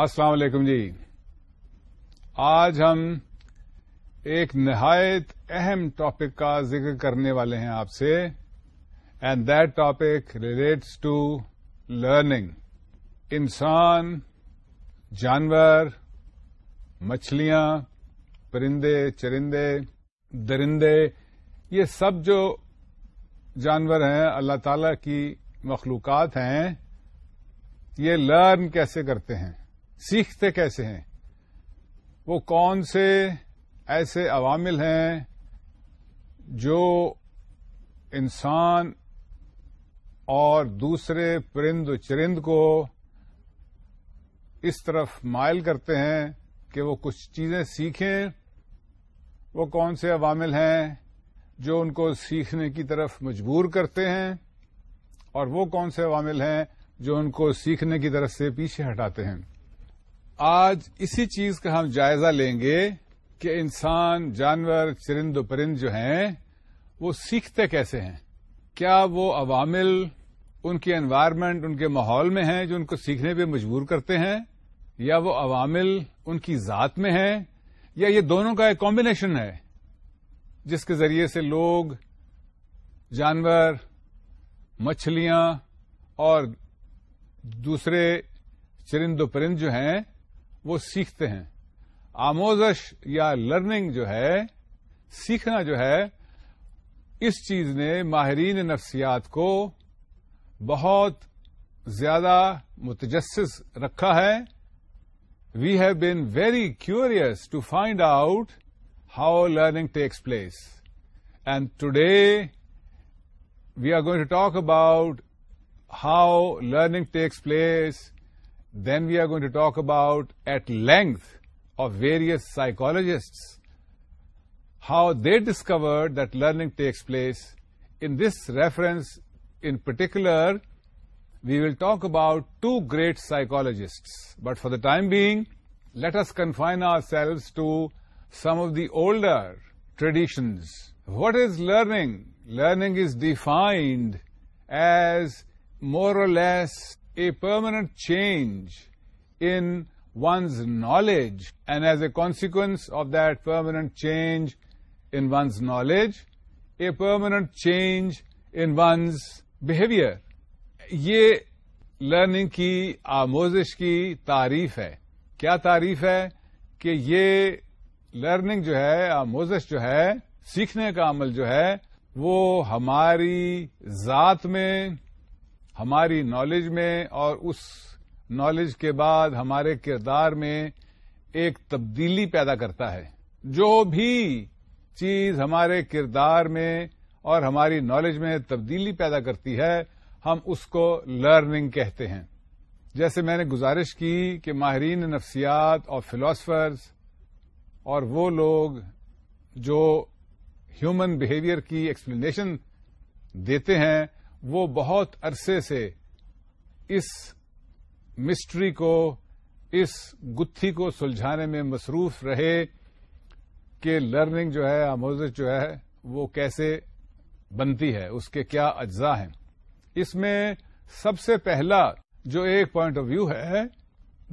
السلام علیکم جی آج ہم ایک نہایت اہم ٹاپک کا ذکر کرنے والے ہیں آپ سے and that topic relates to learning انسان جانور مچھلیاں پرندے چرندے درندے یہ سب جو جانور ہیں اللہ تعالی کی مخلوقات ہیں یہ لرن کیسے کرتے ہیں سیکھتے کیسے ہیں وہ کون سے ایسے عوامل ہیں جو انسان اور دوسرے پرند و چرند کو اس طرف مائل کرتے ہیں کہ وہ کچھ چیزیں سیکھیں وہ کون سے عوامل ہیں جو ان کو سیکھنے کی طرف مجبور کرتے ہیں اور وہ کون سے عوامل ہیں جو ان کو سیکھنے کی طرف سے پیچھے ہٹاتے ہیں آج اسی چیز کا ہم جائزہ لیں گے کہ انسان جانور چرند و پرند جو ہیں وہ سیکھتے کیسے ہیں کیا وہ عوامل ان کے انوائرمنٹ ان کے ماحول میں ہیں جو ان کو سیکھنے پہ مجبور کرتے ہیں یا وہ عوامل ان کی ذات میں ہیں یا یہ دونوں کا ایک کمبینیشن ہے جس کے ذریعے سے لوگ جانور مچھلیاں اور دوسرے چرند و پرند جو ہیں وہ سیکھتے ہیں آموزش یا لرننگ جو ہے سیکھنا جو ہے اس چیز نے ماہرین نفسیات کو بہت زیادہ متجسس رکھا ہے we have been very curious to find out how learning takes place and today we are going to talk about how learning takes place Then we are going to talk about at length of various psychologists, how they discovered that learning takes place. In this reference in particular, we will talk about two great psychologists. But for the time being, let us confine ourselves to some of the older traditions. What is learning? Learning is defined as more or less a permanent change in one's knowledge and as a consequence of that permanent change in one's knowledge a permanent change in one's behavior یہ learning کی آموزش کی تعریف ہے کیا تعریف ہے کہ یہ learning جو ہے آموزش جو ہے سیکھنے کا عمل جو ہے وہ ہماری ذات میں ہماری نالج میں اور اس نالج کے بعد ہمارے کردار میں ایک تبدیلی پیدا کرتا ہے جو بھی چیز ہمارے کردار میں اور ہماری نالج میں تبدیلی پیدا کرتی ہے ہم اس کو لرننگ کہتے ہیں جیسے میں نے گزارش کی کہ ماہرین نفسیات اور فلاسفرز اور وہ لوگ جو ہیومن بہیویئر کی ایکسپلینیشن دیتے ہیں وہ بہت عرصے سے اس مسٹری کو اس گتھی کو سلجھانے میں مصروف رہے کہ لرننگ جو ہے آموزش جو ہے وہ کیسے بنتی ہے اس کے کیا اجزاء ہیں اس میں سب سے پہلا جو ایک پوائنٹ آف ویو ہے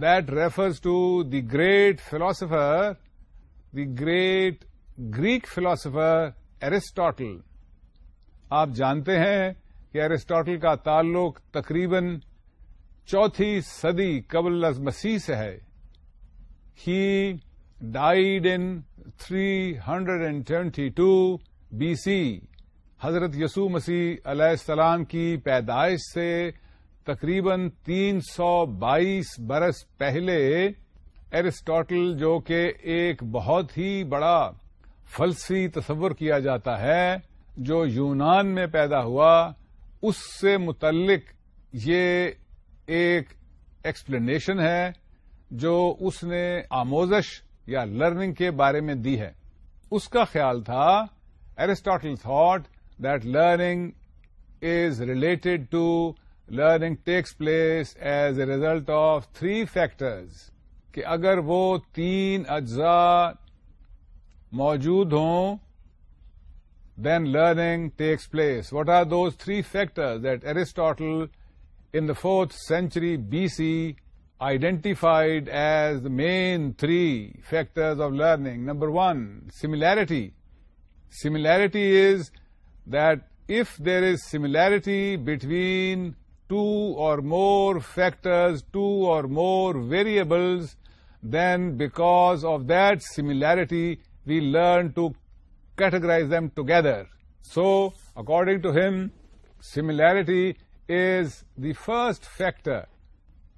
that refers to the great philosopher the great Greek philosopher Aristotle آپ جانتے ہیں کہ ارسٹاٹل کا تعلق تقریباً چوتھی صدی قبل از مسیح سے ہے he died in three hundred and twenty two B C حضرت یسو مسیح علیہ السلام کی پیدائش سے تقریباً تین سو بائیس برس پہلے ارسٹاٹل جو کہ ایک بہت ہی بڑا فلسی تصور کیا جاتا ہے جو یونان میں پیدا ہوا اس سے متعلق یہ ایک ایکسپلینیشن ہے جو اس نے آموزش یا لرننگ کے بارے میں دی ہے اس کا خیال تھا Aristotle thought that learning is related to learning takes place as a result of three factors کہ اگر وہ تین اجزاء موجود ہوں then learning takes place. What are those three factors that Aristotle in the 4th century BC identified as the main three factors of learning? Number one, similarity. Similarity is that if there is similarity between two or more factors, two or more variables, then because of that similarity, we learn to categorize them together. So, according to him, similarity is the first factor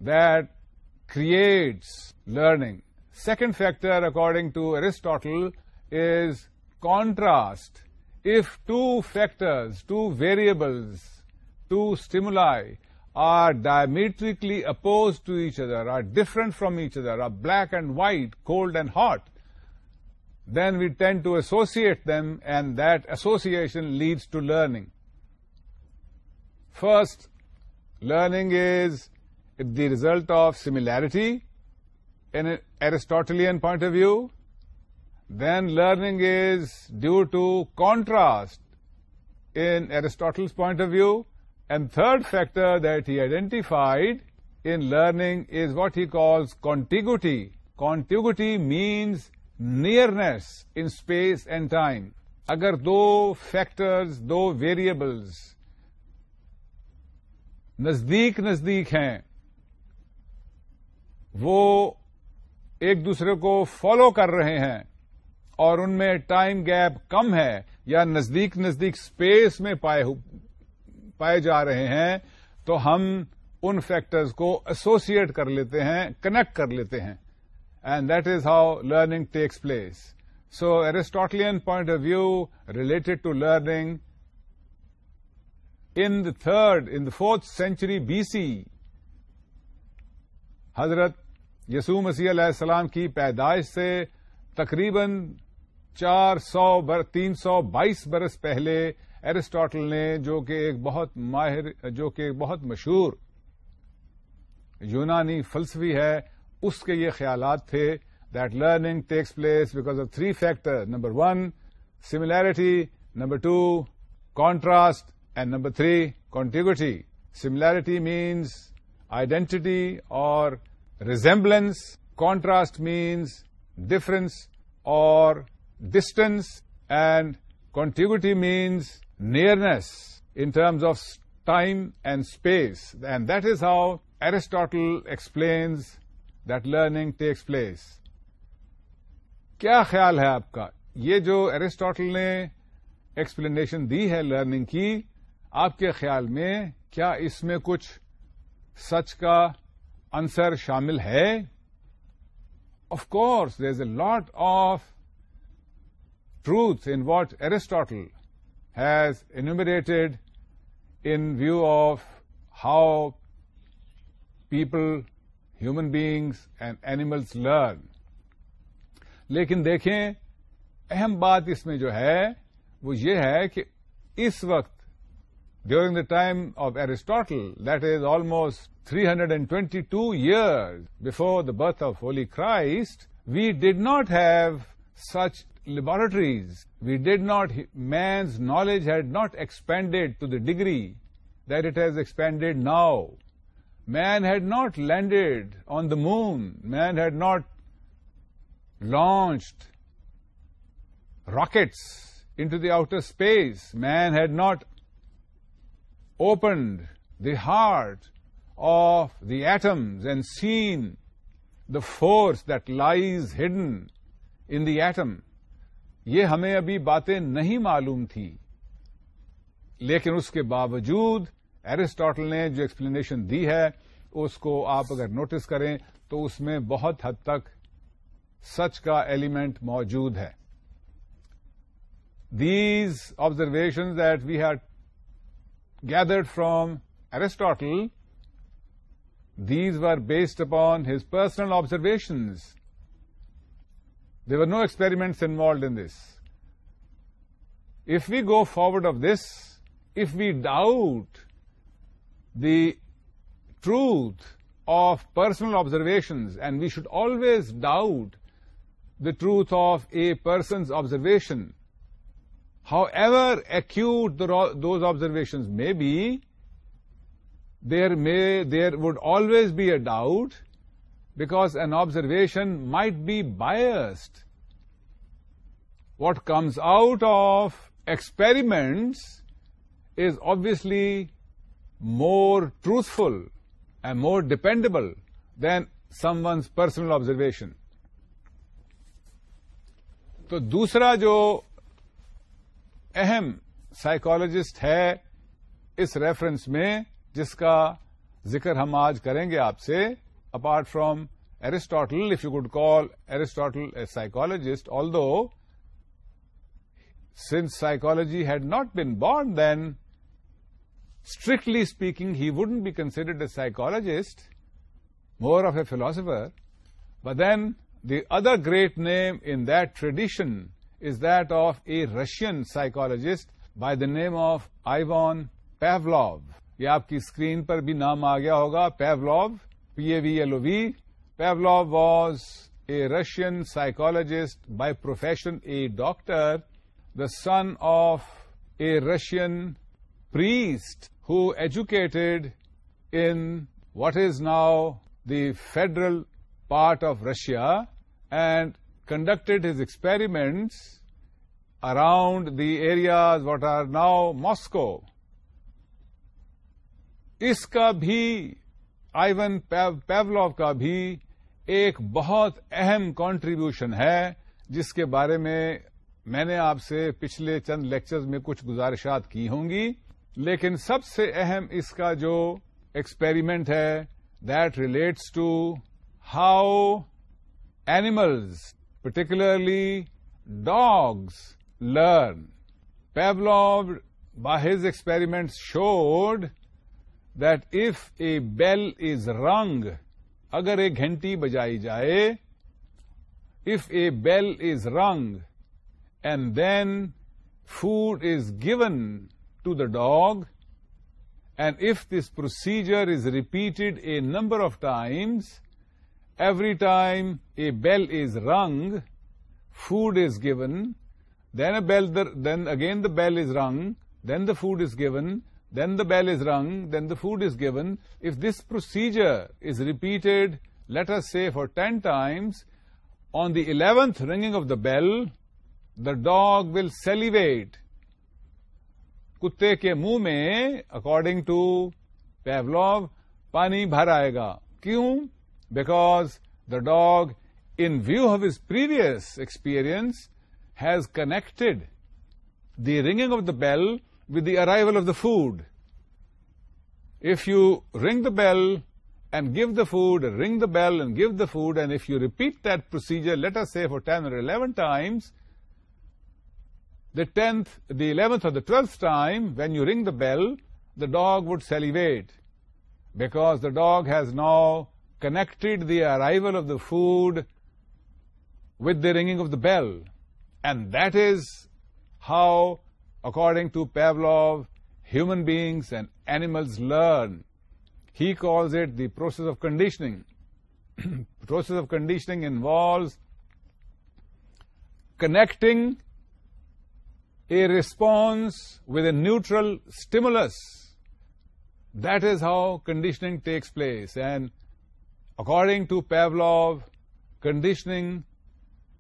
that creates learning. Second factor, according to Aristotle, is contrast. If two factors, two variables, two stimuli are diametrically opposed to each other, are different from each other, are black and white, cold and hot, then we tend to associate them, and that association leads to learning. First, learning is the result of similarity in an Aristotelian point of view. Then learning is due to contrast in Aristotle's point of view. And third factor that he identified in learning is what he calls contiguity. Contiguity means nearness in space and time اگر دو factors دو variables نزدیک نزدیک ہیں وہ ایک دوسرے کو فالو کر رہے ہیں اور ان میں ٹائم گیپ کم ہے یا نزدیک نزدیک اسپیس میں پائے پائے جا رہے ہیں تو ہم ان فیکٹرز کو ایسوسیٹ کر لیتے ہیں کنیکٹ کر لیتے ہیں and that is how learning takes place so Aristotelian point of view related to learning in the third in the fourth century B C حضرت یسو مسیح علیہ السلام کی پیدائش سے تقریباً چار سو بر تین سو بائیس برس پہلے ایرسٹاٹل نے جو کہ ایک بہت مشہور یونانی فلسفی ہے اس کے یہ خیالات تھے that learning takes place because of three factor number one similarity number two contrast and number three contiguity similarity means identity اور ریزمبلنس کانٹراسٹ مینس ڈفرنس اور distance and contiguity means nearness in terms of time and space and that is how Aristotle explains that learning takes place کیا خیال ہے آپ کا یہ جو Aristotle نے ایکسپلینیشن دی ہے لرننگ کی آپ کے خیال میں کیا اس میں کچھ سچ کا انسر شامل ہے of course there is a lot of truth in what Aristotle has enumerated in view of how people human beings and animals learn لیکن دیکھیں اہم بات اس میں جو ہے وہ یہ ہے کہ اس وقت during the time of Aristotle that is almost three hundred and twenty two years before the birth of holy Christ we did not have such laboratories we did not man's knowledge had not expanded to the degree that it has expanded now man had not landed on the moon man had not launched rockets into the outer space man had not opened the heart of the atoms and seen the force that lies hidden in the atom یہ ہمیں ابھی باتیں نہیں معلوم تھی لیکن اس کے باوجود ایرسٹاٹل نے جو ایکسپلینیشن دی ہے اس کو آپ اگر نوٹس کریں تو اس میں بہت حد تک سچ کا ایلیمنٹ موجود ہے these observation that we had gathered from Aristotle these were based upon his personal observations the were no experiments involved in this if we go forward of this if we doubt the truth of personal observations, and we should always doubt the truth of a person's observation, however acute those observations may be. There would always be a doubt, because an observation might be biased. What comes out of experiments is obviously more truthful and more dependable than someone's personal observation تو دوسرا جو اہم psychologist ہے اس reference میں جس کا ذکر ہم آج کریں گے آپ سے apart from Aristotle if you could call Aristotle a psychologist although since psychology had not been born then strictly speaking he wouldn't be considered a psychologist more of a philosopher but then the other great name in that is that of a a psychologist by the name of of Ivan Pavlov یہ آپ کی screen پر بھی نام آ گیا ہوگا Pavlov P A V L O V Pavlov was a Russian psychologist by profession a doctor the son of a Russian priest who educated in what is now the federal part of Russia and conducted his experiments around the areas what are now Moscow اس کا بھی Ivan Pavlov کا بھی ایک بہت اہم contribution ہے جس کے بارے میں میں نے آپ سے پچھلے چند لیکچرز میں کچھ گزارشات کی ہوں گی لیکن سب سے اہم اس کا جو ایکسپیریمنٹ ہے that relates to how animals particularly dogs learn Pavlov by his experiment showed that if a bell is rung اگر ایک گھنٹی بجائی جائے if a bell is rung and then food is given to the dog, and if this procedure is repeated a number of times, every time a bell is rung, food is given, then again the bell is rung, then the food is given, then the bell is rung, then the food is given. If this procedure is repeated, let us say for 10 times, on the 11th ringing of the bell, the dog will salivate. کتے کے منہ میں according to Pavlov پانی بھر آئے گا کیوں because the dog in view of his previous experience has connected the ringing of the bell with the arrival of the food if you رنگ دا بیل اینڈ گیو دا فوڈ رنگ دا بیل and give the food and if you repeat procedure, procedure us C four ten اور eleven Times The 10th, the 11th or the 12th time, when you ring the bell, the dog would salivate, because the dog has now connected the arrival of the food with the ringing of the bell. And that is how, according to Pavlov, human beings and animals learn. He calls it the process of conditioning. Process of conditioning involves connecting a response with a neutral stimulus. That is how conditioning takes place. And according to Pavlov, conditioning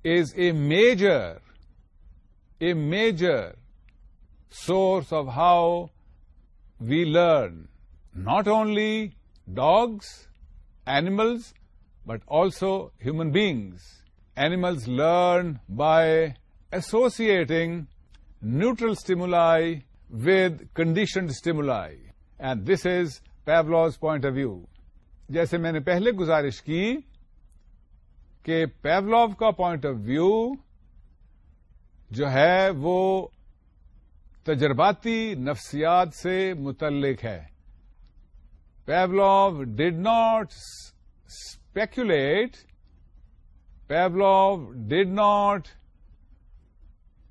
is a major source of how we learn, not only dogs, animals, but also human beings. Animals learn by associating neutral stimuli with conditioned stimuli and this is Pavlov's point of view جیسے میں نے پہلے گزارش کی کہ Pavlov کا point of view جو ہے وہ تجرباتی نفسیات سے متعلق ہے Pavlov did not speculate Pavlov did not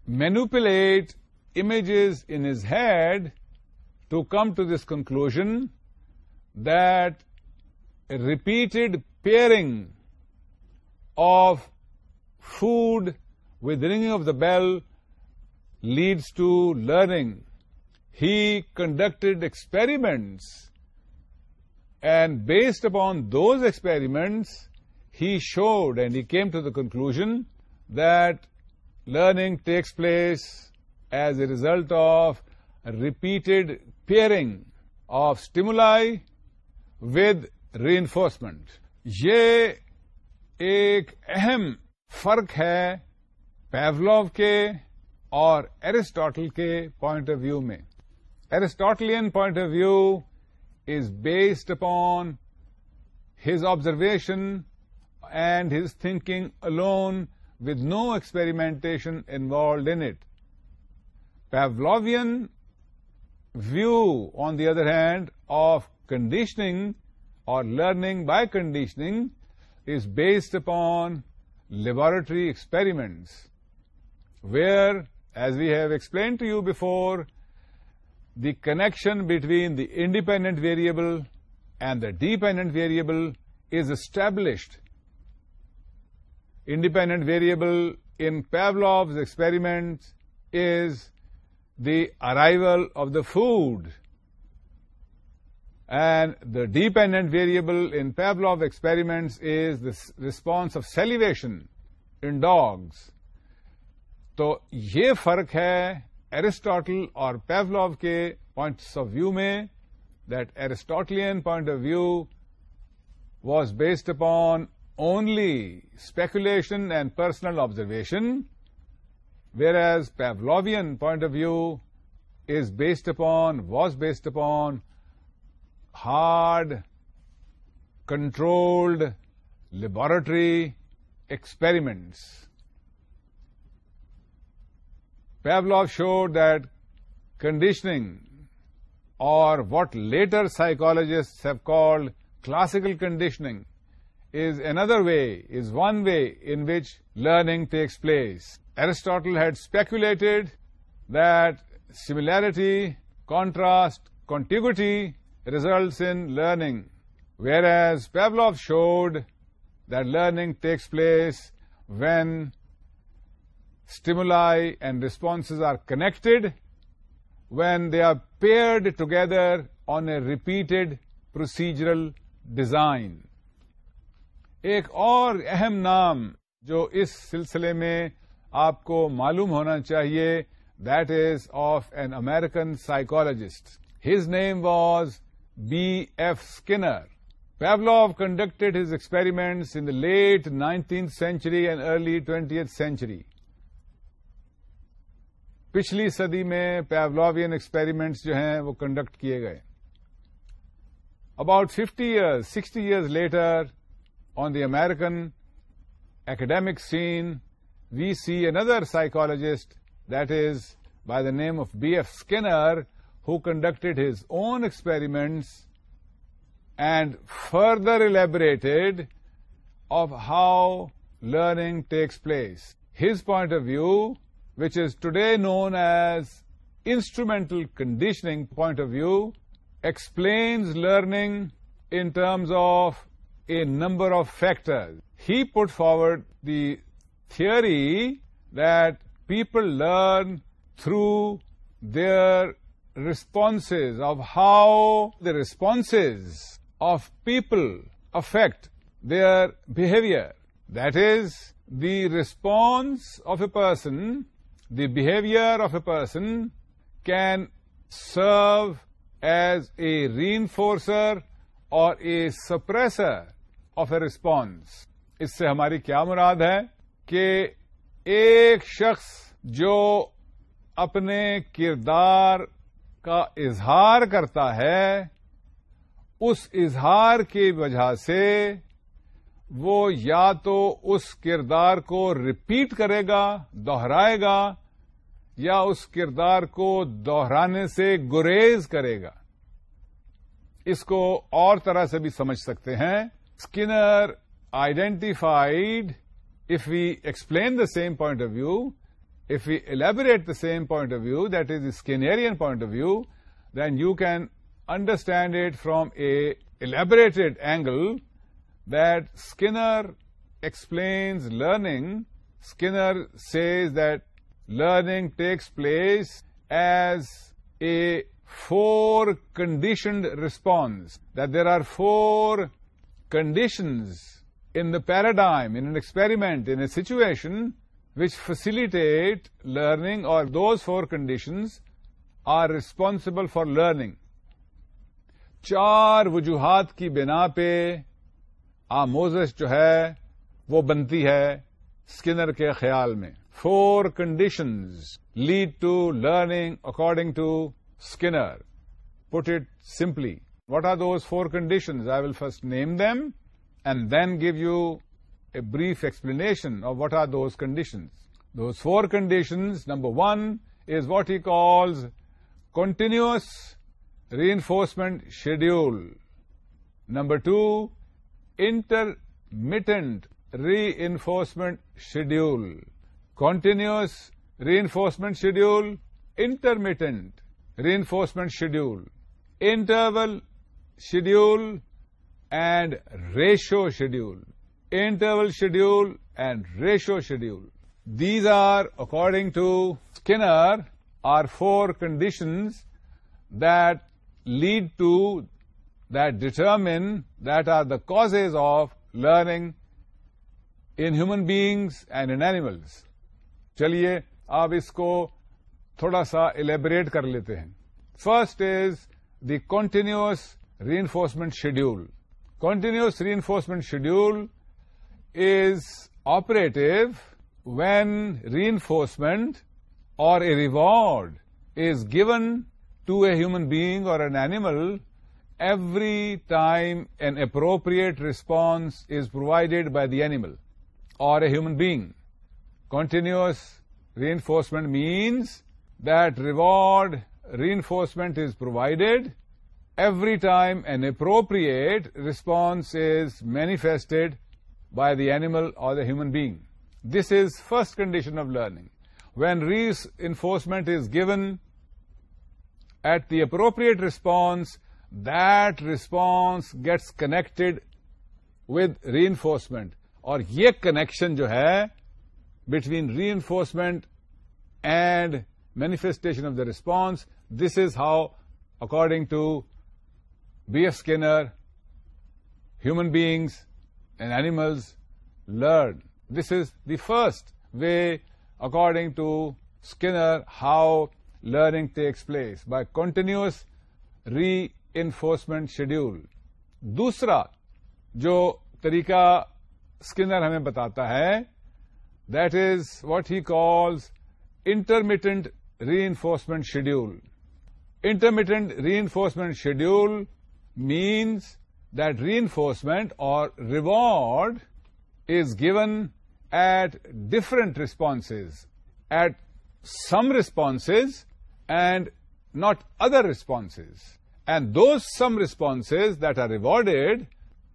manipulate images in his head to come to this conclusion that a repeated pairing of food with ringing of the bell leads to learning. He conducted experiments, and based upon those experiments, he showed and he came to the conclusion that learning takes place as a result of repeated pairing of stimuli with re enforcement یہ ایک اہم فرق ہے Pavlov کے اور Aristotle کے point of view میں Aristotelian point of view is based upon his observation and his thinking alone with no experimentation involved in it. Pavlovian view, on the other hand, of conditioning or learning by conditioning is based upon laboratory experiments, where, as we have explained to you before, the connection between the independent variable and the dependent variable is established independent variable in Pavlov of experiment is the arrival of the food and the dependent variable in Pavlov of experiments is the response of salivation in dogs تو یہ فرق ہے Aristotle اور Pavlov of کے points of view میں that Aristotle point of view was based upon only speculation and personal observation, whereas Pavlovian point of view was based upon hard, controlled laboratory experiments. Pavlov showed that conditioning, or what later psychologists have called classical conditioning, is another way, is one way in which learning takes place. Aristotle had speculated that similarity, contrast, contiguity results in learning, whereas Pavlov showed that learning takes place when stimuli and responses are connected, when they are paired together on a repeated procedural design. ایک اور اہم نام جو اس سلسلے میں آپ کو معلوم ہونا چاہیے that is of an American psychologist his name was B F Skinner Pavlov conducted his experiments in the late nineteenth century and early twentieth century پچھلی صدی میں پیولوین ایکسپیریمنٹس جو ہیں وہ کنڈکٹ کیے گئے about fifty years sixty years later on the American academic scene, we see another psychologist, that is by the name of B.F. Skinner, who conducted his own experiments and further elaborated of how learning takes place. His point of view, which is today known as instrumental conditioning point of view, explains learning in terms of a number of factors. He put forward the theory that people learn through their responses, of how the responses of people affect their behavior. That is, the response of a person, the behavior of a person can serve as a reinforcer or a suppressor of a response اس سے ہماری کیا مراد ہے کہ ایک شخص جو اپنے کردار کا اظہار کرتا ہے اس اظہار کی وجہ سے وہ یا تو اس کردار کو ریپیٹ کرے گا دوہرائے گا یا اس کردار کو دوہرانے سے گریز کرے گا اس کو اور طرح سے بھی سمجھ سکتے ہیں Skinner identified, if we explain the same point of view, if we elaborate the same point of view, that is the Skinnerian point of view, then you can understand it from a elaborated angle that Skinner explains learning. Skinner says that learning takes place as a four conditioned response, that there are four conditions in the paradigm, in an experiment, in a situation which facilitate learning or those four conditions are responsible for learning. چار وجوہات کی بنا پہ آموزش جو ہے وہ بنتی ہے اسکنر کے خیال میں four conditions lead to learning according to Skinner put it simply What are those four conditions? I will first name them and then give you a brief explanation of what are those conditions. Those four conditions, number one, is what he calls continuous reinforcement schedule. Number two, intermittent reinforcement schedule. Continuous reinforcement schedule, intermittent reinforcement schedule, interval schedule and ratio schedule interval schedule and ratio schedule these are according to Skinner are four conditions that lead to that determine that are the cause of learning in human beings and in animals چلیے آپ اس کو تھوڑا سا elaborate کر لیتے ہیں first is the continuous reinforcement schedule. Continuous reinforcement schedule is operative when reinforcement or a reward is given to a human being or an animal every time an appropriate response is provided by the animal or a human being. Continuous reinforcement means that reward reinforcement is provided every time an appropriate response is manifested by the animal or human being this is first condition of learning when reinforcement is given at the appropriate response that response gets connected with reinforcement اور یہ connection جو ہے between reinforcement and manifestation of the response this is how according to B F Skinner human beings and animals learn this is the first way according to Skinner how learning takes place by continuous reinforcement schedule دوسرا جو طریقہ Skinner ہمیں بتاتا ہے that is what he calls intermittent reinforcement schedule intermittent reinforcement schedule means that reinforcement or reward is given at different responses, at some responses and not other responses. And those some responses that are rewarded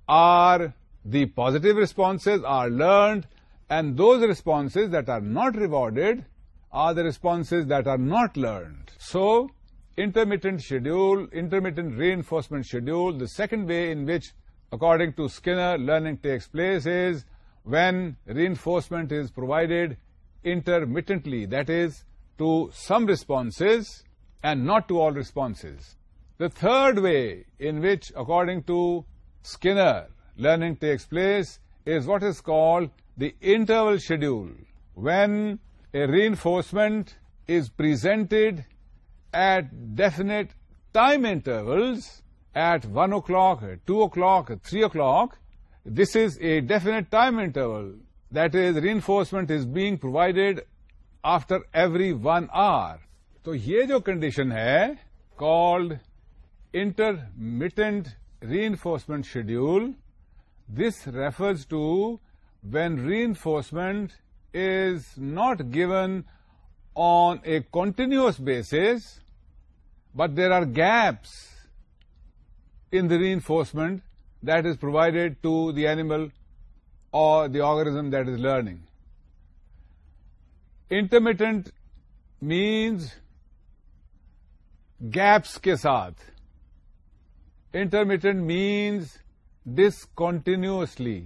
are the positive responses, are learned, and those responses that are not rewarded are the responses that are not learned. So intermittent schedule, intermittent reinforcement schedule. The second way in which, according to Skinner, learning takes place is when reinforcement is provided intermittently, that is, to some responses and not to all responses. The third way in which, according to Skinner, learning takes place is what is called the interval schedule, when a reinforcement is presented at definite time intervals at one o'clock two o'clock three o'clock this is a definite time interval that is reinforcement is being provided after every one hour تو یہ جو condition ہے called intermittent reinforcement schedule this refers to when reinforcement is not given on a continuous basis but there are gaps in the reinforcement that is provided to the animal اور the organism that is learning intermittent means gaps کے ساتھ intermittent means discontinuously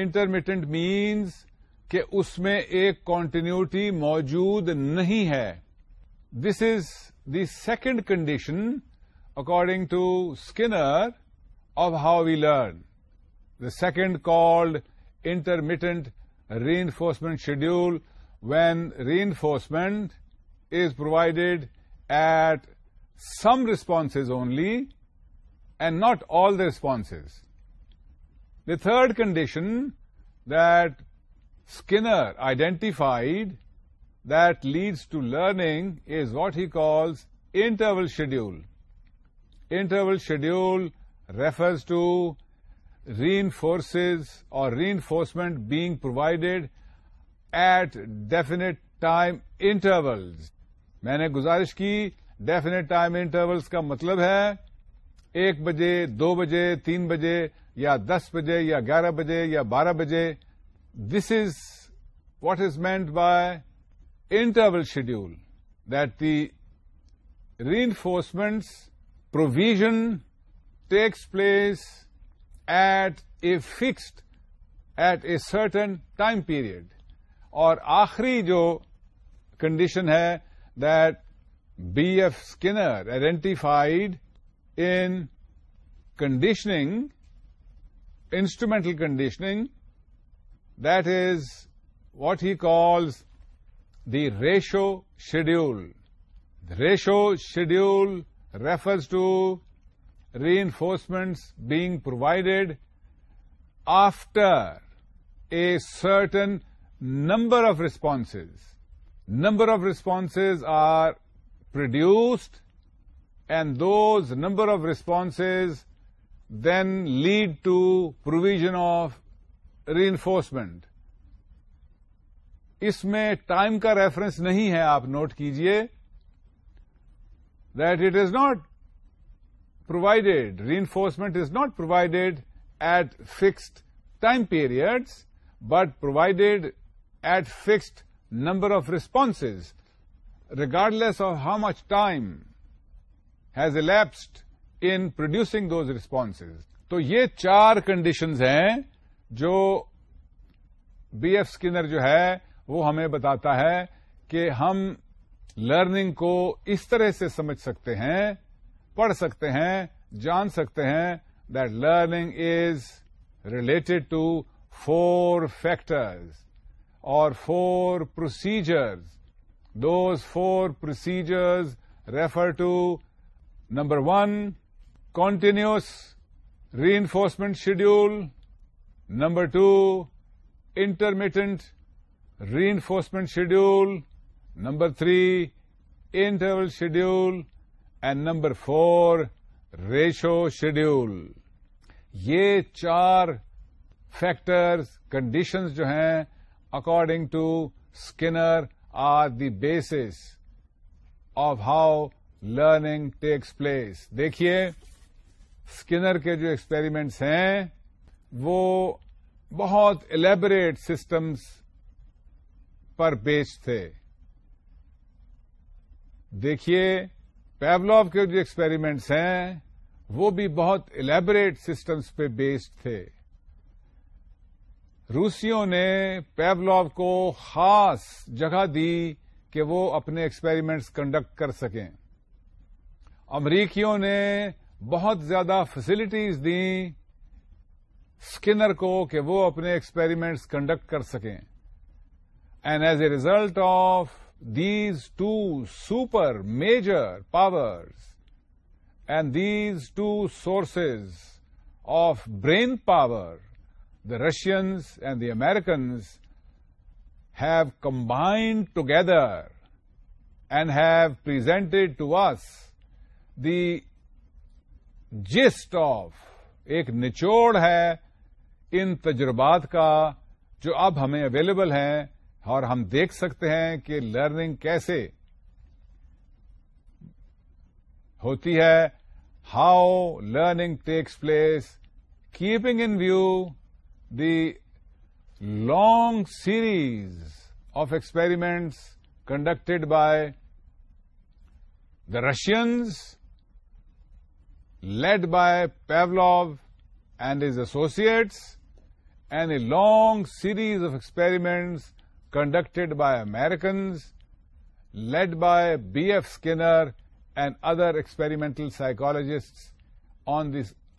intermittent means کہ اس میں ایک continuity موجود نہیں ہے this is the second condition, according to Skinner, of how we learn. The second called intermittent reinforcement schedule, when reinforcement is provided at some responses only and not all the responses. The third condition that Skinner identified that leads to learning is what he calls interval schedule interval schedule refers to reinforces or re enforcement being at at definite time intervals میں نے گزارش کی definite time intervals کا مطلب ہے ایک بجے دو بجے تین بجے یا دس بجے یا گیارہ بجے یا بارہ بجے this is what is meant by interval schedule reinforcement's provision takes place at a fixed at a certain time period اور آخری جو کنڈیشن ہے that B F Skinner identified in conditioning instrumental conditioning that is what he calls The ratio schedule. The ratio schedule refers to reinforcements being provided after a certain number of responses. Number of responses are produced, and those number of responses then lead to provision of reinforcement. اس میں time کا reference نہیں ہے آپ note کیجئے that it is not provided reinforcement is not provided at fixed time period but provided at fixed number of response regardless of how much time has elapsed in producing those response تو یہ چار conditions ہیں جو be F Skinner جو ہے وہ ہمیں بتاتا ہے کہ ہم لرننگ کو اس طرح سے سمجھ سکتے ہیں پڑھ سکتے ہیں جان سکتے ہیں that learning is related to four factors اور four procedures those four procedures refer to number one continuous reinforcement schedule number two intermittent reinforcement schedule number three interval schedule and number four ratio schedule یہ چار factors conditions جو ہیں according to Skinner are the basis of how learning takes place دیکھیے Skinner کے جو experiments ہیں وہ بہت الیبریٹ سسٹمس پر بیس تھے دیکھیے پیولوف کے جو ایکسپیریمنٹس ہیں وہ بھی بہت الیبریٹ سسٹمز پہ بیسڈ تھے روسیوں نے پیولوف کو خاص جگہ دی کہ وہ اپنے ایکسپیریمنٹس کنڈکٹ کر سکیں امریکیوں نے بہت زیادہ فیسلٹیز دی اسکنر کو کہ وہ اپنے ایکسپیریمنٹس کنڈکٹ کر سکیں and as a result of these two super major powers and these two sources of brain power the Russians and the Americans have combined together and have presented to us the gist of ایک نچوڑ ہے ان تجربات کا جو اب ہمیں available ہیں اور ہم دیکھ سکتے ہیں کہ لرننگ کیسے ہوتی ہے how learning takes place keeping in view the long series of experiments conducted by the Russians led by Pavlov and his associates and a long series of experiments conducted by Americans, led by B F Skinner and other experimental on on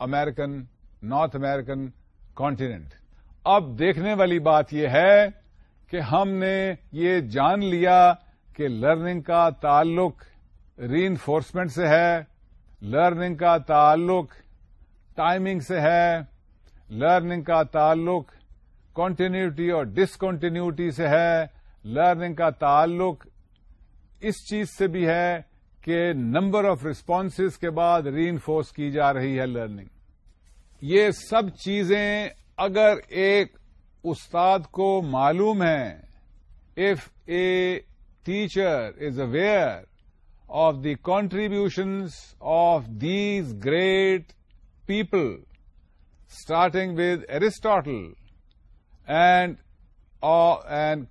American, North North American اب دیکھنے والی بات یہ ہے کہ ہم نے یہ جان لیا کہ لرننگ کا تعلق ری انفورسمنٹ سے ہے لرننگ کا تعلق ٹائمنگ سے ہے لرننگ کا تعلق کانٹینیوٹی اور ڈسکونٹینیوٹی سے ہے لرننگ کا تعلق اس چیز سے بھی ہے کہ نمبر آف ریسپانس کے بعد ری انفورس کی جا رہی ہے لرننگ یہ سب چیزیں اگر ایک استاد کو معلوم ہے if a teacher is aware of the contributions of these great people starting with Aristotle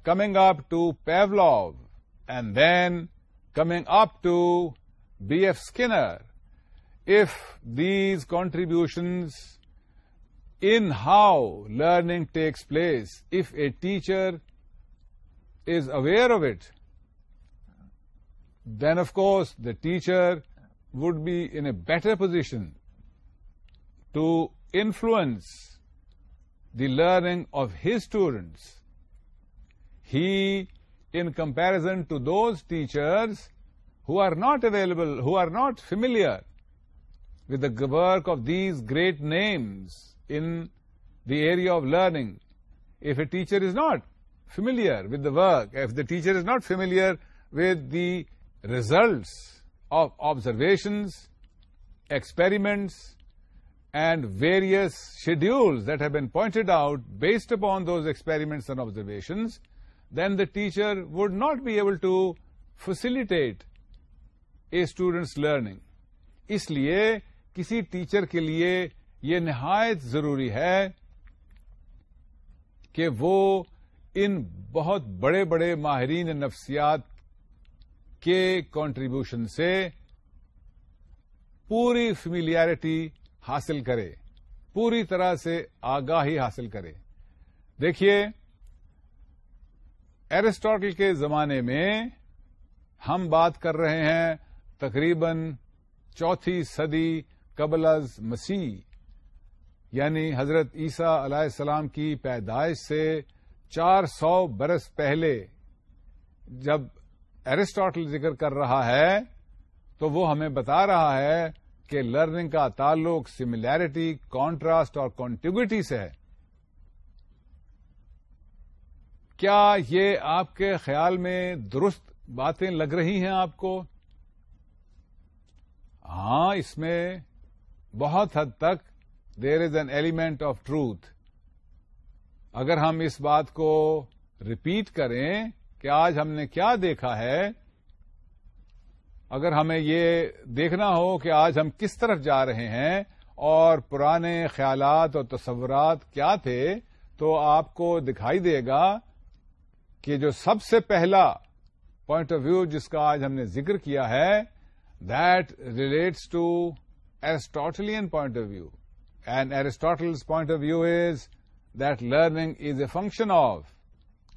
coming up to Pavlov and then coming up to B F Skinner if these contribution N how learning takes place if a teacher is aware of it then of course the teacher would be in a better position to the learning of his students. He, in comparison to those teachers who are not available, who are not familiar with the work of these great names in the area of learning, if a teacher is not familiar with the work, if the teacher is not familiar with the results of observations, experiments, and various schedules that have been pointed out based upon those experiments and observations then the teacher would not be able to facilitate a students learning اس لیے کسی teacher کے لیے یہ نہایت ضروری ہے کہ وہ ان بہت بڑے بڑے ماہرین نفسیات کے کانٹریبیوشن سے پوری فیملیریٹی حاصل کرے پوری طرح سے آگاہی حاصل کرے دیکھیے ایرسٹاٹل کے زمانے میں ہم بات کر رہے ہیں تقریباً چوتھی صدی قبل از مسیح یعنی حضرت عیسیٰ علیہ السلام کی پیدائش سے چار سو برس پہلے جب ایرسٹاٹل ذکر کر رہا ہے تو وہ ہمیں بتا رہا ہے کہ لرننگ کا تعلق سملیرٹی کانٹراسٹ اور کانٹیگوٹی سے ہے کیا یہ آپ کے خیال میں درست باتیں لگ رہی ہیں آپ کو ہاں اس میں بہت حد تک there is an element of truth اگر ہم اس بات کو ریپیٹ کریں کہ آج ہم نے کیا دیکھا ہے اگر ہمیں یہ دیکھنا ہو کہ آج ہم کس طرف جا رہے ہیں اور پرانے خیالات اور تصورات کیا تھے تو آپ کو دکھائی دے گا کہ جو سب سے پہلا پوائنٹ آف ویو جس کا آج ہم نے ذکر کیا ہے that relates to Aristotelian point of view and Aristotle point of view is that learning is a function of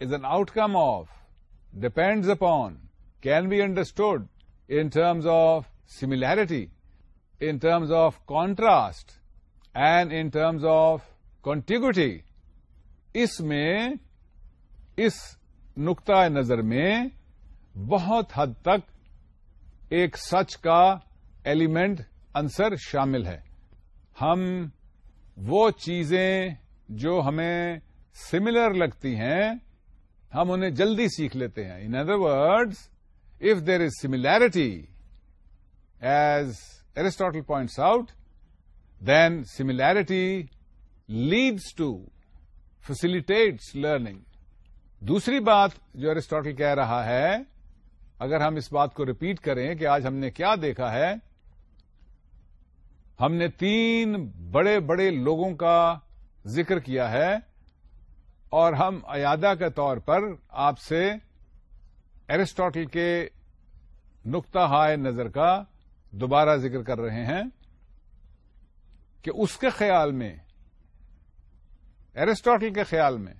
is an outcome of depends upon can be understood in terms of similarity in terms of contrast and in terms of contiguity. اس میں اس نقطۂ نظر میں بہت حد تک ایک سچ کا ایلیمنٹ انسر شامل ہے ہم وہ چیزیں جو ہمیں سملر لگتی ہیں ہم انہیں جلدی سیکھ لیتے ہیں in other words if there is similarity, as Aristotle points out, then similarity leads to facilitates learning. دوسری بات جو ارسٹاٹل کہہ رہا ہے اگر ہم اس بات کو ریپیٹ کریں کہ آج ہم نے کیا دیکھا ہے ہم نے تین بڑے بڑے لوگوں کا ذکر کیا ہے اور ہم ایادا کے طور پر آپ سے ایرسٹاٹل کے نقطہ ہائے نظر کا دوبارہ ذکر کر رہے ہیں کہ اس کے خیال میں ایرسٹاٹل کے خیال میں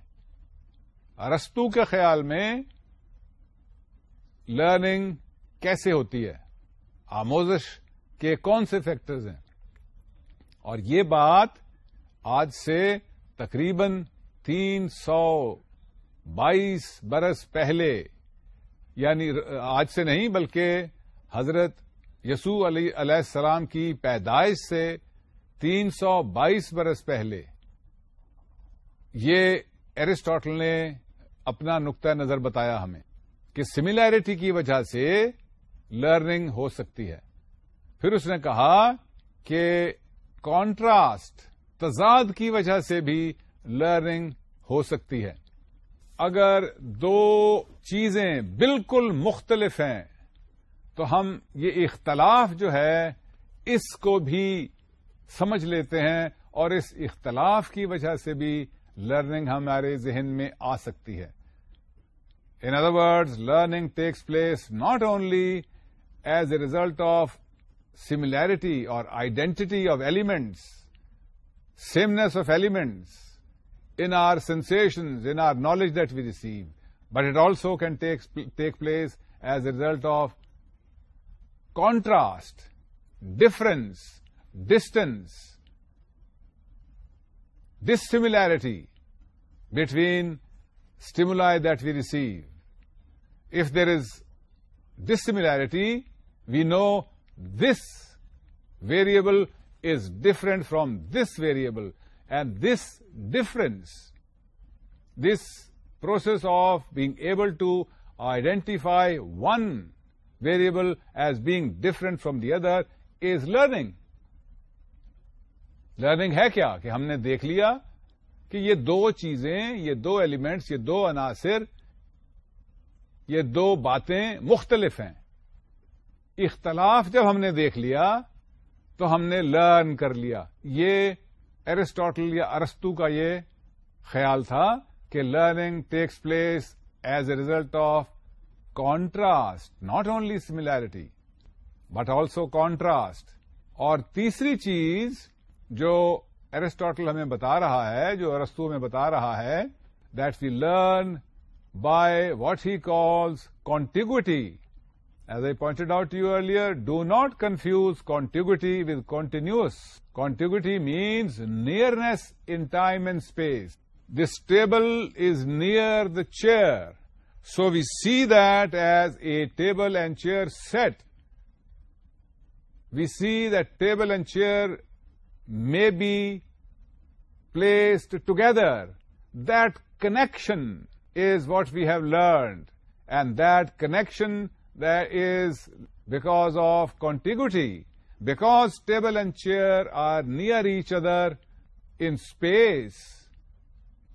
ارستو کے خیال میں لرننگ کیسے ہوتی ہے آموزش کے کون سے فیکٹرز ہیں اور یہ بات آج سے تقریباً تین سو بائیس برس پہلے یعنی آج سے نہیں بلکہ حضرت یسو علی علیہ السلام کی پیدائش سے تین سو بائیس برس پہلے یہ ایرسٹاٹل نے اپنا نقطۂ نظر بتایا ہمیں کہ سملیرٹی کی وجہ سے لرننگ ہو سکتی ہے پھر اس نے کہا کہ کانٹراسٹ تضاد کی وجہ سے بھی لرننگ ہو سکتی ہے اگر دو چیزیں بالکل مختلف ہیں تو ہم یہ اختلاف جو ہے اس کو بھی سمجھ لیتے ہیں اور اس اختلاف کی وجہ سے بھی لرننگ ہمارے ذہن میں آ سکتی ہے in other words learning takes place not only as a result of similarity اور identity of elements sameness of elements in our sensations, in our knowledge that we receive, but it also can take place as a result of contrast, difference, distance, dissimilarity between stimuli that we receive. If there is dissimilarity, we know this variable is different from this variable. This difference this process of being able to identify one variable as being different from the other is learning learning ہے کیا کہ ہم نے دیکھ لیا کہ یہ دو چیزیں یہ دو ایلیمنٹس یہ دو عناصر یہ دو باتیں مختلف ہیں اختلاف جب ہم نے دیکھ لیا تو ہم نے لرن کر لیا یہ ایرسٹوٹل یا ارستو کا یہ خیال تھا کہ learning takes place as a result of contrast not only similarity but also contrast اور تیسری چیز جو ایرسٹوٹل ہمیں بتا رہا ہے جو ارستو میں بتا رہا ہے that we learn by what he calls contiguity As I pointed out to you earlier, do not confuse contiguity with continuous. Contiguity means nearness in time and space. This table is near the chair. So we see that as a table and chair set. We see that table and chair may be placed together. That connection is what we have learned, and that connection because of contiguity, because table and chair are near each other in space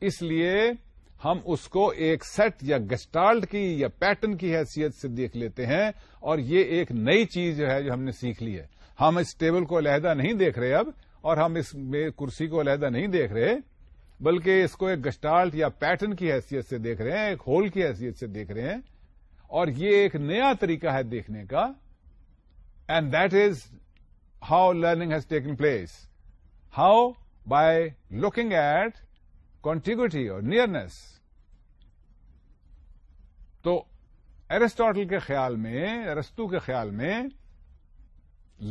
اس لیے ہم اس کو ایک set یا gestalt کی یا pattern کی حیثیت سے دیکھ لیتے ہیں اور یہ ایک نئی چیز جو ہے جو ہم نے سیکھ لی ہے ہم اس ٹیبل کو علیحدہ نہیں دیکھ رہے اب اور ہم اس کرسی کو علیحدہ نہیں دیکھ رہے بلکہ اس کو ایک گسٹالٹ یا پیٹرن کی حیثیت سے دیکھ رہے ہیں ایک ہول کی حیثیت سے دیکھ رہے ہیں اور یہ ایک نیا طریقہ ہے دیکھنے کا and that is how learning has taken place how by looking at contiguity اور نیئرنیس تو ایرسٹاٹل کے خیال میں ارستو کے خیال میں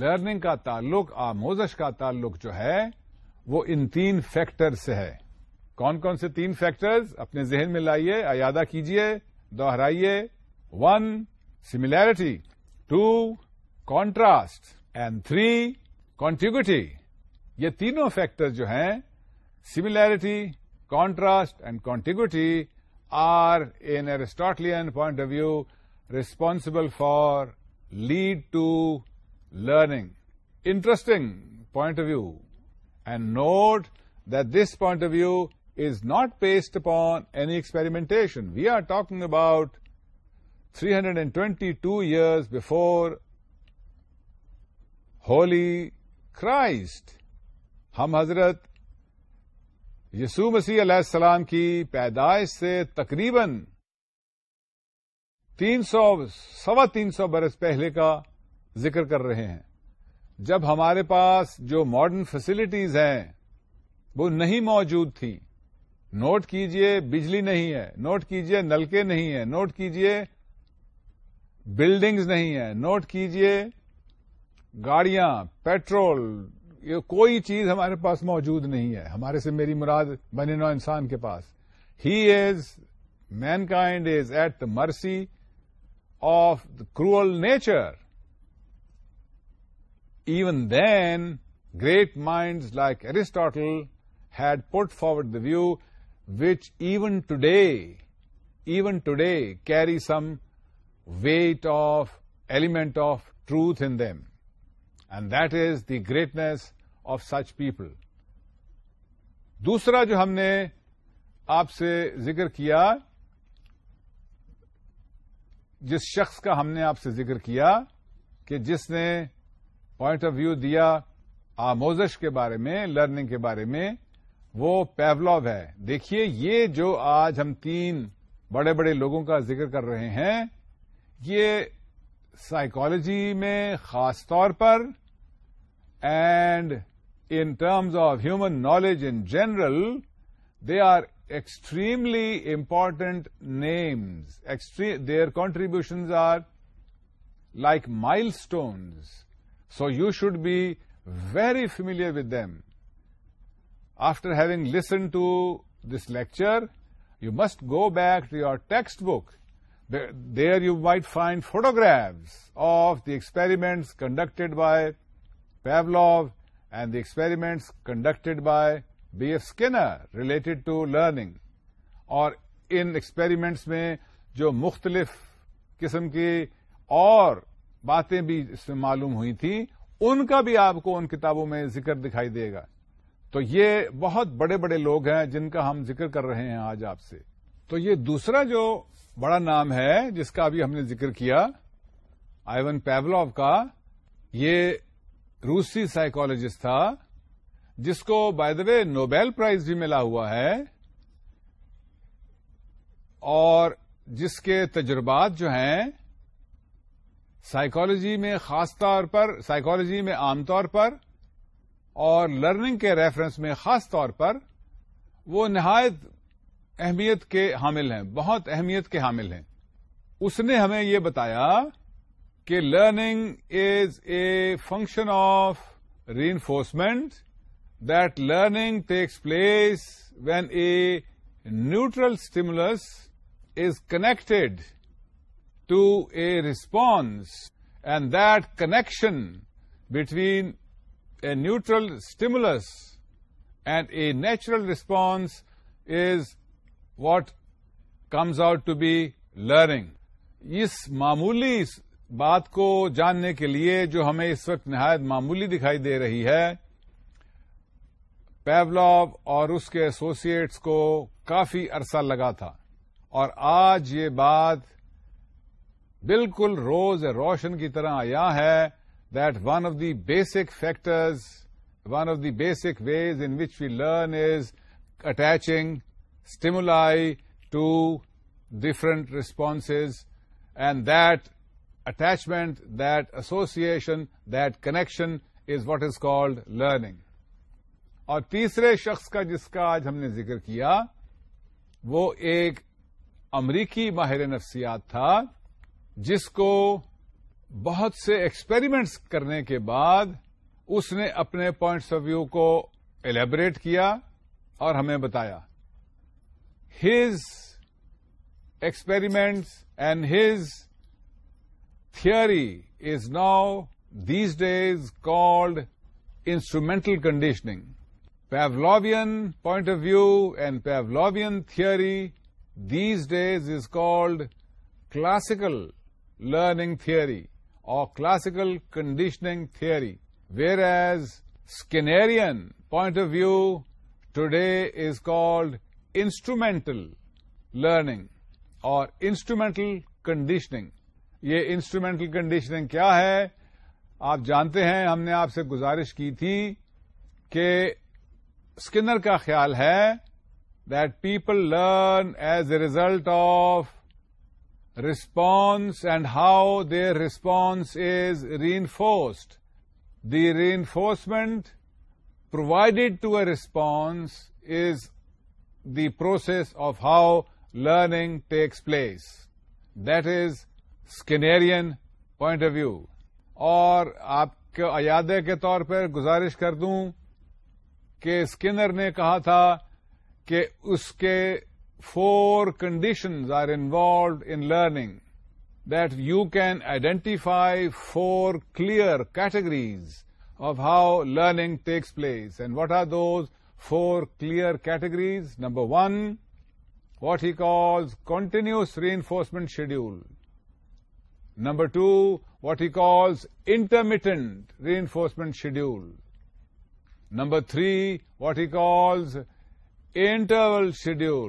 لرننگ کا تعلق آموزش کا تعلق جو ہے وہ ان تین فیکٹر سے ہے کون کون سے تین فیکٹرز اپنے ذہن میں لائیے ایادہ کیجیے دوہرائیے one similarity two contrast and three contiguity یہ تینوں فیکٹر جو ہیں similarity contrast and contiguity are an Aristotelian point of view responsible for lead to learning interesting point of view and note that this point of view is not based upon any experimentation we are talking about three hundred and twenty two years before Holi Christ ہم حضرت یسو مسیح علیہ السلام کی پیدائش سے تقریباً تین سو سوا تین سو برس پہلے کا ذکر کر رہے ہیں جب ہمارے پاس جو ماڈرن فیسلٹیز ہیں وہ نہیں موجود تھیں نوٹ کیجئے بجلی نہیں ہے نوٹ کیجئے نلکے نہیں ہے نوٹ کیجئے بلڈنگز نہیں ہے نوٹ کیجئے گاڑیاں پیٹرول یہ کوئی چیز ہمارے پاس موجود نہیں ہے ہمارے سے میری مراد بنے نو انسان کے پاس ہی is mankind is at the mercy of the cruel nature even then great mind like Aristotle had put forward the view which even today even today carry some weight of element of truth in them and that is the greatness of such people دوسرا جو ہم نے آپ سے ذکر کیا جس شخص کا ہم نے آپ سے ذکر کیا کہ جس نے پوائنٹ آف ویو دیا آموزش کے بارے میں لرننگ کے بارے میں وہ پیولاب ہے دیکھیے یہ جو آج ہم تین بڑے بڑے لوگوں کا ذکر کر رہے ہیں یہ سائیکالوجی میں خاص طور پر and in terms of human knowledge in general they are extremely important names their contributions are like milestones so you should be very familiar with them after having listen to this lecture you must go back to your textbook there you you find find of of the conducted by by and and the conducted by by be related to learning related to learning اور ان experiments میں جو مختلف قسم کی اور باتیں بھی اس میں معلوم ہوئی تھی ان کا بھی آپ کو ان کتابوں میں ذکر دکھائی دے گا تو یہ بہت بڑے بڑے لوگ ہیں جن کا ہم ذکر کر رہے ہیں آج آپ سے تو یہ دوسرا جو بڑا نام ہے جس کا ابھی ہم نے ذکر کیا آئیون پیبلو کا یہ روسی سائیکولوجسٹ تھا جس کو by the way Nobel prize بھی ملا ہوا ہے اور جس کے تجربات جو ہیں سائیکالوجی میں خاص طور پر سائیکالوجی میں عام طور پر اور لرننگ کے ریفرنس میں خاص طور پر وہ نہایت اہمیت کے حامل ہیں بہت اہمیت کے حامل ہیں اس نے ہمیں یہ بتایا کہ learning is a function of reinforcement that learning takes place when a neutral stimulus is connected to a response and that connection between a neutral stimulus and a natural response is what comes out to be learning اس معمولی بات کو جاننے کے لیے جو ہمیں اس وقت نہایت معمولی دکھائی دے رہی ہے پیولاو اور اس کے ایسوسیٹس کو کافی عرصہ لگا تھا اور آج یہ بات بالکل روز روشن کی طرح آیا ہے that one of the basic factors one of the basic ways in which we learn is attaching to different responses and that attachment that association, that connection is what is called learning اور تیسرے شخص کا جس کا آج ہم نے ذکر کیا وہ ایک امریکی ماہر نفسیات تھا جس کو بہت سے ایکسپیریمنٹس کرنے کے بعد اس نے اپنے پوائنٹس آف ویو کو ایلیبریٹ کیا اور ہمیں بتایا his experiments and his theory is now these days called instrumental conditioning. Pavlovian point of view and Pavlovian theory these days is called classical learning theory or classical conditioning theory, whereas Skinnerian point of view today is called instrumental learning اور instrumental conditioning یہ instrumental conditioning کیا ہے آپ جانتے ہیں ہم نے آپ سے گزارش کی تھی کہ اسکنر کا خیال ہے that people learn as a result of response and how their response is reinforced the reinforcement provided to a response is the process of how learning takes place. That is Skinnerian point of view. اور آپ کے ایادے کے طور پر گزارش کر دوں کہ اسکنر نے کہا تھا کہ اس کے four conditions are involved in learning that you can identify four clear categories of how learning takes place and what are those four clear categories number one what he calls continuous reinforcement schedule number two what he calls intermittent reinforcement schedule number three what he calls interval schedule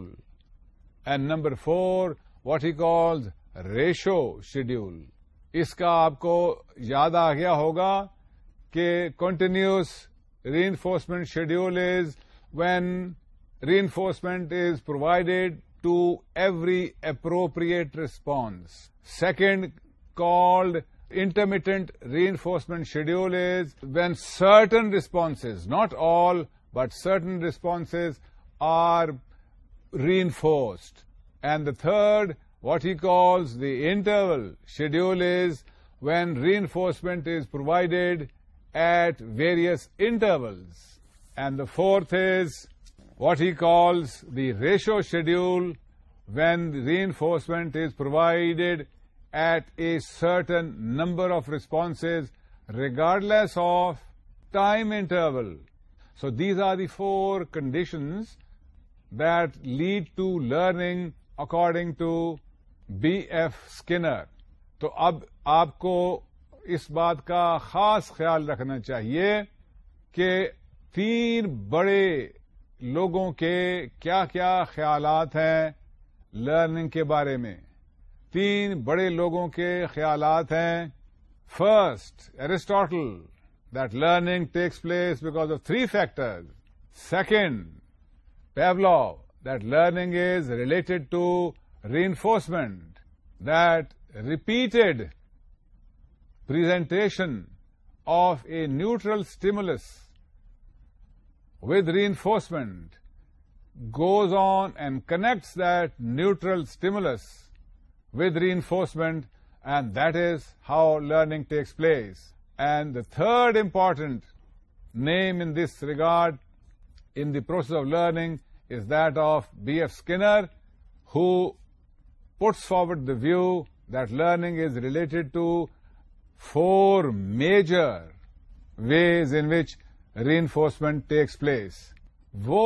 and number four what he calls ratio schedule اس کا آپ کو یاد آ گیا ہوگا کہ continuous Reinforcement schedule is when reinforcement is provided to every appropriate response. Second, called intermittent reinforcement schedule, is when certain responses, not all, but certain responses are reinforced. And the third, what he calls the interval schedule, is when reinforcement is provided at various intervals and the fourth is what he calls the ratio schedule when reinforcement is provided at a certain number of response regardless of time interval so these are the four conditions that lead learning according to B F Skinner تو اب آپ کو اس بات کا خاص خیال رکھنا چاہیے کہ تین بڑے لوگوں کے کیا کیا خیالات ہیں لرننگ کے بارے میں تین بڑے لوگوں کے خیالات ہیں first Aristotle that learning takes place because of three factors second Pavlov that learning is related to enforcement that repeated presentation of a neutral stimulus with reinforcement goes on and connects that neutral stimulus with reinforcement, and that is how learning takes place. And the third important name in this regard in the process of learning is that of B.F. Skinner, who puts forward the view that learning is related to four major ways in which reinforcement takes place وہ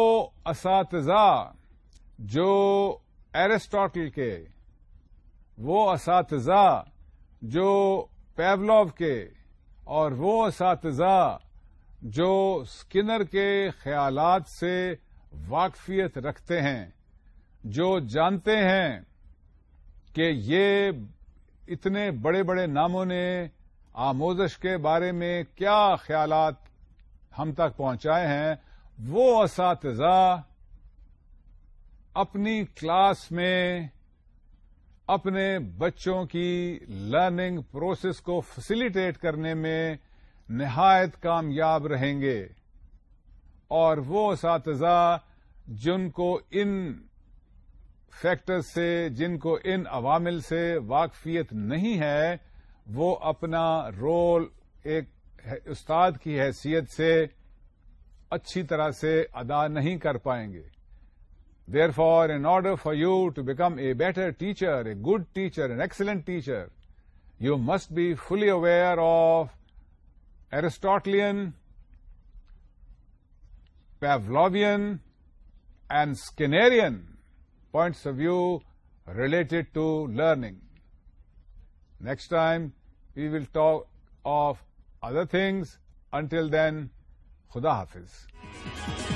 اساتذہ جو Aristotle کے وہ اساتذہ جو پیولاو کے اور وہ اساتذہ جو اسکنر کے خیالات سے واقفیت رکھتے ہیں جو جانتے ہیں کہ یہ اتنے بڑے بڑے ناموں نے آموزش کے بارے میں کیا خیالات ہم تک پہنچائے ہیں وہ اساتذہ اپنی کلاس میں اپنے بچوں کی لرننگ پروسیس کو فسیلیٹیٹ کرنے میں نہایت کامیاب رہیں گے اور وہ اساتذہ جن کو ان فیکٹر سے جن کو ان عوامل سے واقفیت نہیں ہے وہ اپنا رول ایک استاد کی حیثیت سے اچھی طرح سے ادا نہیں کر پائیں گے therefore in order for you to become a better teacher a good teacher an excellent teacher you must be fully aware of Aristotelian Pavlovian and Skinnerian points of view related to learning next time we will talk of other things until then خدا حافظ